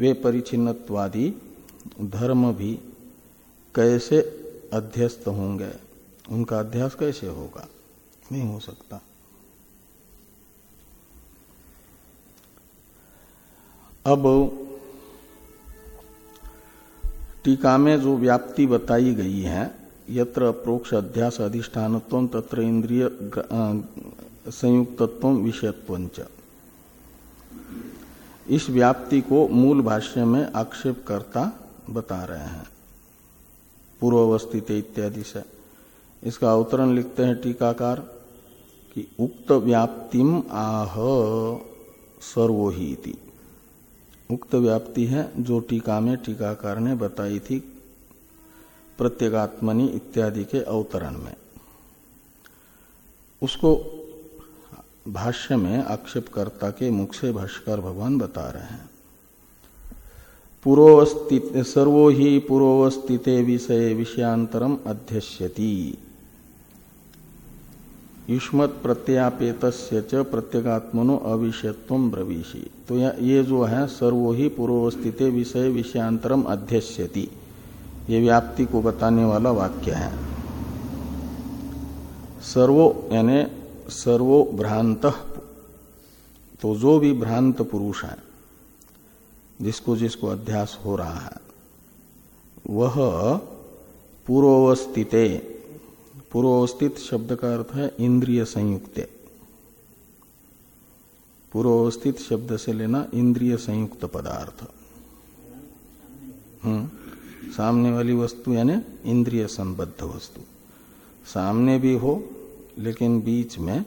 वे परिचिन्नत्वादि धर्म भी कैसे अध्यस्त होंगे? उनका अध्यास कैसे होगा? नहीं हो सकता। अब टीका में जो व्याप्ति बताई गई है, यत्र प्रोक्ष अध्यास अधिष्ठान तत्र इंद्रिय संयुक्तत्व विषयत्व इस व्याप्ति को मूल भाष्य में आक्षेप करता बता रहे हैं। पूर्वस्थित इत्यादि से। इसका अवतरण लिखते हैं टीकाकार कि उक्त व्याप्तिम आह सर्वोहिति। उक्त व्याप्ति है, जो टीका में टीकाकार ने बताई थी प्रत्येगात्मनि इत्यादि के अवतरण में। उसको भाष्य में आक्षेपकर्ता के मुख से भाष्कर भगवान बता रहे हैं। पूर्वस्थित सर्वो ही पुरोवस्थित विषय विषयांतरम अध्यस्यति। युष्मत प्रत्यापेत प्रत्यगात्मनो अविषयत्व ब्रवीषि। तो ये जो है, सर्वो ही पूर्वस्थित विषय विषयांतरम अध्यस्यति। ये व्याप्ति को बताने वाला वाक्य है। सर्वो यानी सर्वो भ्रांत तो जो भी भ्रांत पुरुष है, जिसको जिसको अध्यास हो रहा है, वह पूर्वस्थित पूर्वस्थित शब्द का अर्थ है इंद्रिय संयुक्त। पूर्वस्थित शब्द से लेना इंद्रिय संयुक्त पदार्थ। हम्म। सामने वाली वस्तु यानी इंद्रिय संबद्ध वस्तु। सामने भी हो, लेकिन बीच में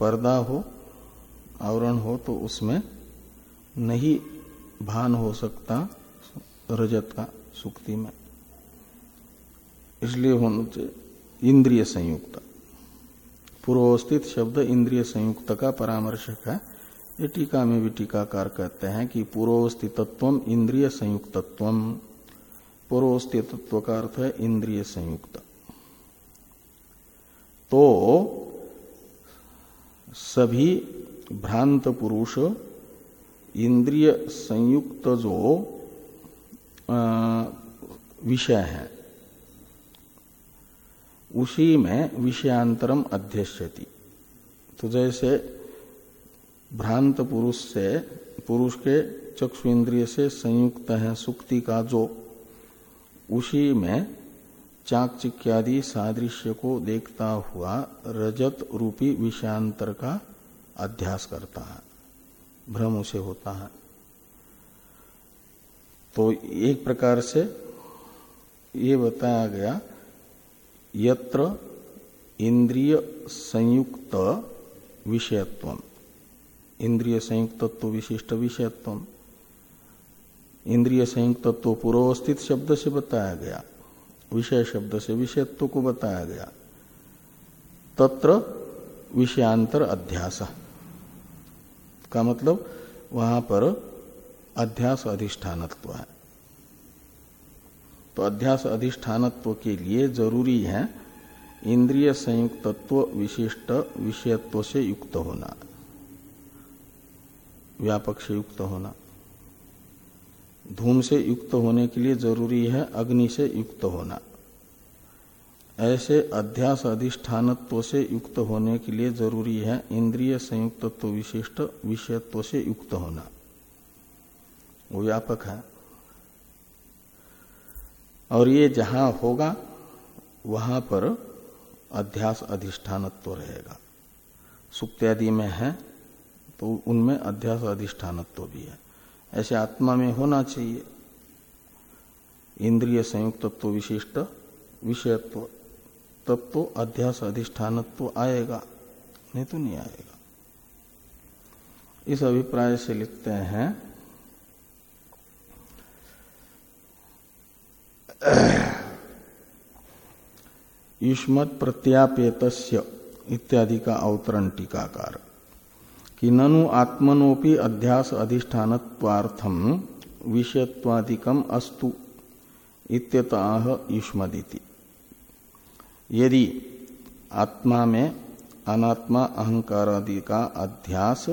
पर्दा हो, आवरण हो तो उसमें नहीं भान हो सकता रजत का सुक्ति में। इसलिए होना चाहिए इंद्रिय संयुक्त। पूर्वस्थित शब्द इंद्रिय संयुक्त का परामर्शक है। ये टीका में भी टीकाकार कहते हैं कि पूर्वस्थितत्व इंद्रिय संयुक्तत्व। पूर्वस्थितत्व का अर्थ है इंद्रिय संयुक्त। तो सभी भ्रांत पुरुष इंद्रिय संयुक्त जो विषय है उसी में विषयांतरम अध्यक्षति तो जैसे भ्रांत पुरुष से, पुरुष के चक्षु इंद्रिय से संयुक्त है सुक्ति का जो, उसी में चाकचिक्यादि सादृश्य को देखता हुआ रजत रूपी विषयांतर का अध्यास करता है, भ्रम उसे होता है। तो एक प्रकार से ये बताया गया यत्र इंद्रिय संयुक्त विषयत्व इंद्रिय संयुक्तत्व विशिष्ट विषयत्व इंद्रिय संयुक्तत्व पूर्वस्थित शब्द से बताया गया। विषय शब्द से विषयत्व को बताया गया। तत्र विषयांतर अध्यास। का मतलब? वहाँ पर अध्यास अधिष्ठानत्व है। तो अध्यास अधिष्ठानत्व के लिए ज़रूरी है इंद्रिय संयुक्तत्व विशिष्ट विषयत्व से युक्त होना। व्यापक से युक्त होना। धूम से युक्त होने के लिए ज़रूरी है अग्नि से युक्त होना। ऐसे अध्यास अधिष्ठानत्व से युक्त होने के लिए ज़रूरी है इंद्रिय संयुक्तत्व विशिष्ट विषयत्व से युक्त होना। वो व्यापक है। और ये जहाँ होगा, वहाँ पर अध्यास अधिष्ठानत्व रहेगा। सुक्त्यादि में है तो उनमें अध्यास अधिष्ठानत्व भी है। ऐसे आत्मा में होना चाहिए। इंद्रिय संयुक्तत्व विशिष्ट, विषयत्व तब तो अध्यास अधिष्ठानत्व आएगा, नहीं तो नहीं आएगा। इस अभिप्राय से लिखते हैं [clears throat] युष्मत प्रत्यापेत इत्यादि का अवतरण टीकाकार कि ननु आत्मनोपि अध्यास अधिष्ठानत्वार्थम विषयत्वादिकम अस्तु इत्यतः युष्मदिति यदि आत्मा में अनात्मा अहंकार आदि का अध्यास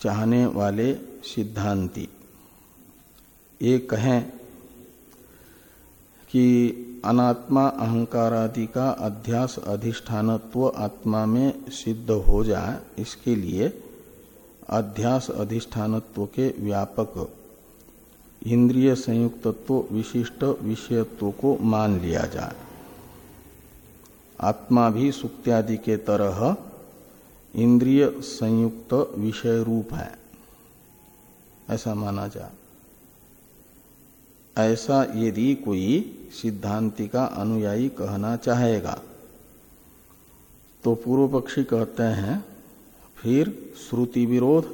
चाहने वाले सिद्धांती, ये कहें कि अनात्मा अहंकार आदि का अध्यास अधिष्ठानत्व आत्मा में सिद्ध हो जाए, इसके लिए अध्यास अधिष्ठानत्व के व्यापक इंद्रिय संयुक्तत्व विशिष्ट विषयत्व को मान लिया जाए। आत्मा भी सुक्त्यादि के तरह इंद्रिय संयुक्त विषय रूप है, ऐसा माना जाए। ऐसा यदि कोई सिद्धांति का अनुयायी कहना चाहेगा तो पूर्व पक्षी कहते हैं, फिर श्रुति विरोध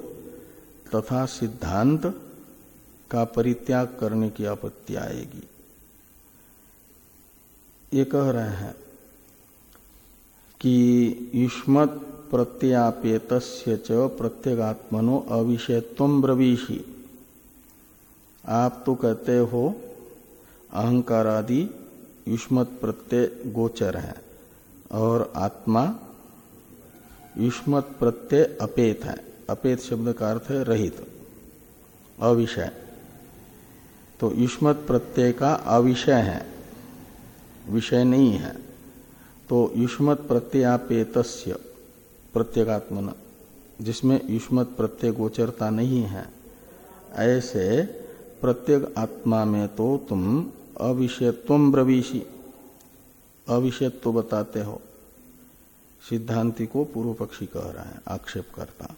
तथा सिद्धांत का परित्याग करने की आपत्ति आएगी। ये कह रहे हैं कि युष्मत प्रत्यापेत प्रत्यगात्मनो अविषयत्व ब्रवीषी। आप तो कहते हो अहंकार आदि युष्मत प्रत्यय गोचर है, और आत्मा युष्मत प्रत्यय अपेत है। अपेत शब्द का अर्थ है रहित, अविषय। तो युष्मत प्रत्यय का अविषय है, विषय नहीं है। तो युष्मत प्रत्ययापेत प्रत्येगात्मन, जिसमें युष्मत प्रत्यय गोचरता नहीं है, ऐसे प्रत्येक आत्मा में तो तुम अविषयत्व ब्रवीशी अविषयत्व बताते हो। सिद्धांति को पूर्व पक्षी कह रहा है आक्षेप करता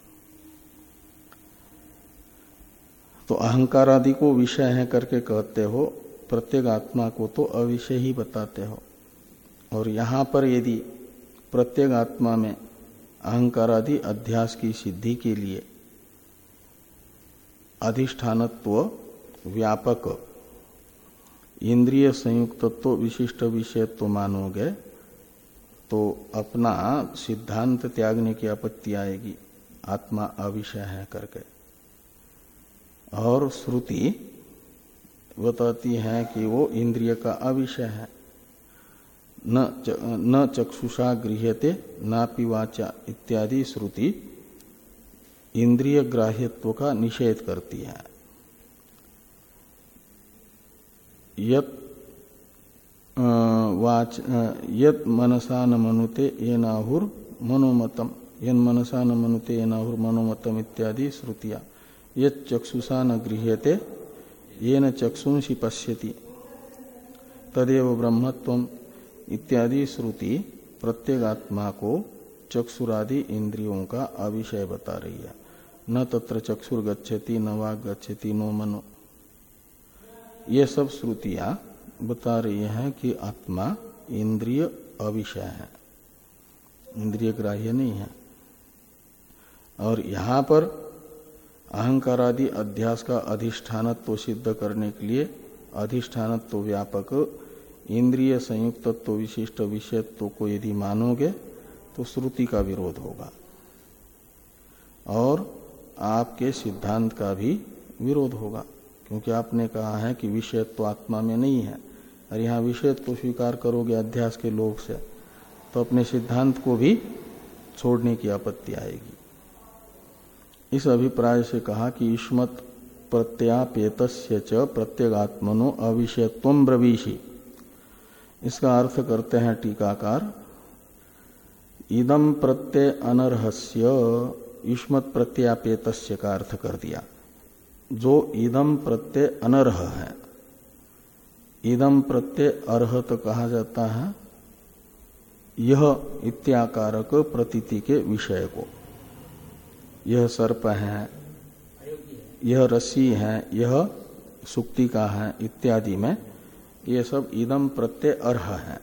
तो अहंकार आदि को विषय है करके कहते हो, प्रत्येक आत्मा को तो अविषय ही बताते हो। और यहाँ पर यदि प्रत्येक आत्मा में अहंकार आदि अध्यास की सिद्धि के लिए अधिष्ठानत्व व्यापक। इंद्रिय संयुक्तत्व विशिष्ट विषयत्व मानोगे तो अपना सिद्धांत त्यागने की आपत्ति आएगी। आत्मा अविषय है करके। और श्रुति बताती है कि वो इंद्रिय का अविषय है। न च, न चक्षुषा गृह्यते ना पिवाचा इत्यादि श्रुति इंद्रिय ग्राह्यत्व का निषेध करती है। यत वाच यत मनसा न मनुते ये नाहुर मनोमतम यन मनसा न मनुते ये नाहुर मनोमतम इत्यादि श्रुतियाँ। यत चक्षुषा न गृह्यते ये न चक्षुंसी पश्यति तदेव ब्रह्मत्व इत्यादि श्रुति प्रत्येक आत्मा को चक्षुरादि इंद्रियों का अविषय बता रही है न तत्र चक्षुर गच्छति न वाग गच्छति नो मनो। ये सब श्रुतियाँ बता रही हैं कि आत्मा इंद्रिय अविषय है। इंद्रिय ग्राह्य नहीं है। और यहाँ पर अहंकार आदि अध्यास का अधिष्ठानत्व सिद्ध करने के लिए अधिष्ठानत्व व्यापक इंद्रिय संयुक्तत्व विशिष्ट विषयत्व को यदि मानोगे तो श्रुति का विरोध होगा। और आपके सिद्धांत का भी विरोध होगा। क्योंकि आपने कहा है कि विषयत्व तो आत्मा में नहीं है। और यहाँ विषयत्व तो स्वीकार करोगे अध्यास के लोग से तो अपने सिद्धांत को भी छोड़ने की आपत्ति आएगी। इस अभिप्राय से कहा कि ईस्मत प्रत्यापेत प्रत्येगात्मनो अविषयत्व ब्रवीशी इसका अर्थ करते हैं टीकाकार इदम प्रत्यय अनर्हस्य युष्मत प्रत्यापेत का अर्थ कर दिया। जो इदम प्रत्यय अनर्ह है। इदम प्रत्यय अर्हत कहा जाता है, यह इत्याकारक प्रतीति के विषय को। यह सर्प है, यह रस्सी है, यह सुक्ति का है, इत्यादि में ये सब इदम प्रत्यय अर्ह है,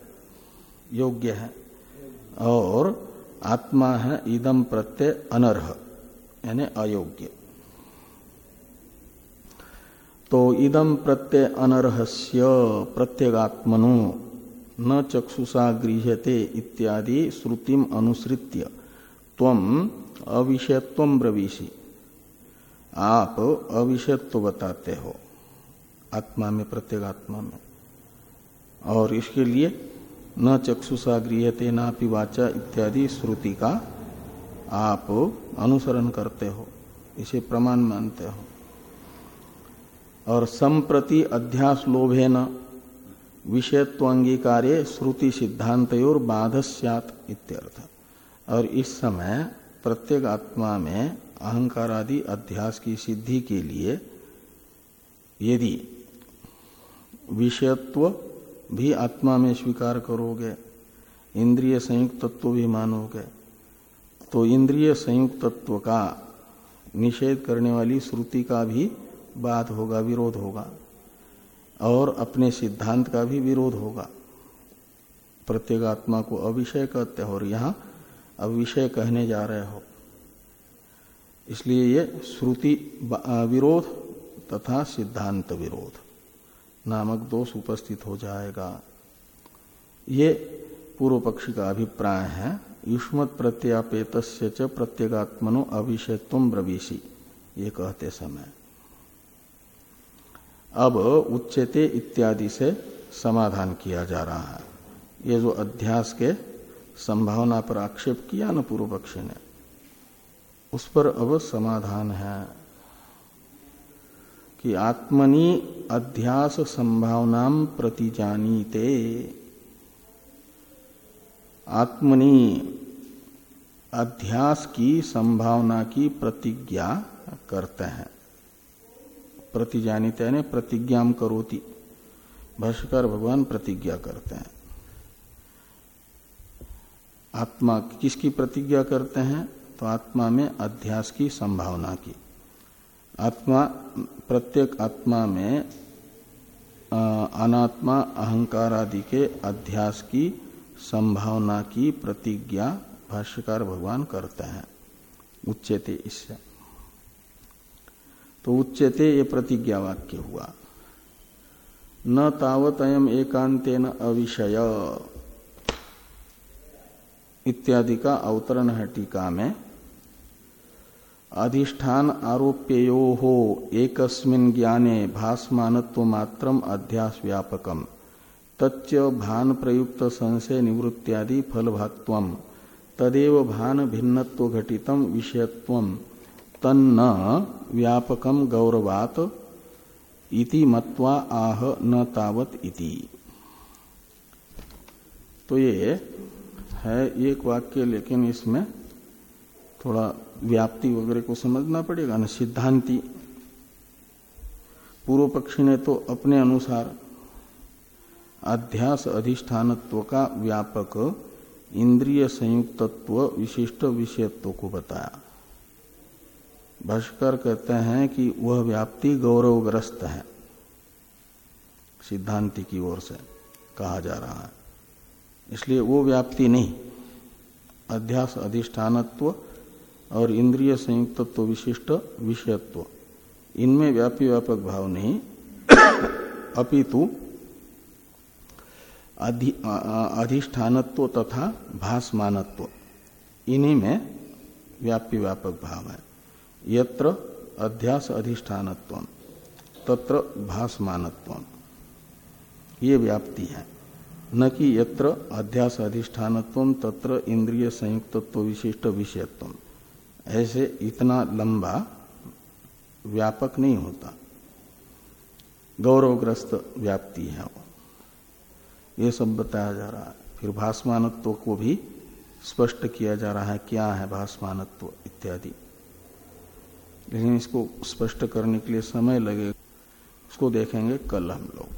योग्य है। और आत्मा है इदम प्रत्यय अनर्ह, यानी अयोग्य। तो इदम प्रत्यय अनर्हस्य, प्रत्यगात्मनो, न चक्षुषा गृह्यते इत्यादि श्रुतिम अनुसृत्य तम अविषयत्व ब्रवीषि। आप अविषयत्व बताते हो, आत्मा में प्रत्येगात्मा में। और इसके लिए न चक्षुषा गृहते ना पिवाचा इत्यादि श्रुति का आप अनुसरण करते हो, इसे प्रमाण मानते हो। और संप्रति अध्यास लोभे न विषयत्व अंगीकार्य श्रुति सिद्धांत और बाध इत्यर्थ। और इस समय प्रत्येक आत्मा में अहंकार आदि अध्यास की सिद्धि के लिए यदि विषयत्व भी आत्मा में स्वीकार करोगे, इंद्रिय संयुक्त तत्व भी मानोगे तो इंद्रिय संयुक्त तत्व का निषेध करने वाली श्रुति का भी बात होगा, विरोध होगा। और अपने सिद्धांत का भी विरोध होगा। प्रत्येक आत्मा को अविषय कहते हो और यहाँ अविषय कहने जा रहे हो। इसलिए ये श्रुति विरोध तथा सिद्धांत विरोध नामक दोष उपस्थित हो जाएगा। ये पूर्व पक्षी का अभिप्राय है। युष्मत प्रत्यापेत प्रत्येगात्मनो अभिषेत्व ब्रवीसी ये कहते समय। अब उच्चते इत्यादि से समाधान किया जा रहा है। ये जो अध्यास के संभावना पर आक्षेप किया न पूर्व पक्षी ने, उस पर अब समाधान है कि आत्मनि अध्यास संभावना प्रतिजानीते। आत्मनि अध्यास की संभावना की प्रतिज्ञा करते हैं। प्रतिजानित यानी प्रतिज्ञा करोति। भाष्यकार भगवान प्रतिज्ञा करते हैं। आत्मा किसकी प्रतिज्ञा करते हैं? तो आत्मा में अध्यास की संभावना की। आत्मा, प्रत्येक आत्मा में अनात्मा, अहंकार आदि के अध्यास की संभावना की प्रतिज्ञा भाष्यकार भगवान करते हैं। उच्चते इससे। तो उच्चते ये प्रतिज्ञा वाक्य हुआ। न तावत अयम एकांतेन अविषय। इत्यादि का अवतरण है टीका में। अधिष्ठान आरोप्यो हो एकस्मिन ज्ञाने भासमानत्व मात्रम अध्यास व्यापकम तच्च भान प्रयुक्त संशय निवृत्त्यादि फलभात्व तदेव भान भिन्नत्व घटितम विषयत्व तन्न व्यापकम गौरवात इति मत्वा आह न तावत इति। तो ये है एक वाक्य, लेकिन इसमें थोड़ा व्याप्ति वगैरह को समझना पड़ेगा, ना सिद्धांति। पूर्व पक्षी ने तो अपने अनुसार अध्यास अधिष्ठानत्व का व्यापक इंद्रिय संयुक्तत्व विशिष्ट विषयत्व को बताया। भाष्कर कहते हैं कि वह व्याप्ति गौरवग्रस्त है। सिद्धांति की ओर से कहा जा रहा है। इसलिए वो व्याप्ति नहीं, अध्यास अधिष्ठानत्व और इंद्रिय संयुक्तत्व विशिष्ट विषयत्व। इनमें व्यापी व्यापक भाव नहीं। [coughs] अपितु अधिष्ठानत्व तथा भासमानत्व। इन्हीं में व्यापी व्यापक भाव है। यत्र अध्यास अधिष्ठानत्व तत्र भासमानत्व। ये व्याप्ति है। न कि यत्र अध्यास अधिष्ठानत्व तत्र इंद्रिय संयुक्तत्व विशिष्ट विषयत्व। ऐसे इतना लंबा व्यापक नहीं होता। गौरवग्रस्त व्याप्ति है वो। ये सब बताया जा रहा है। फिर भासमानत्व को भी स्पष्ट किया जा रहा है, क्या है भासमानत्व इत्यादि। लेकिन इसको स्पष्ट करने के लिए समय लगेगा। उसको देखेंगे कल हम लोग।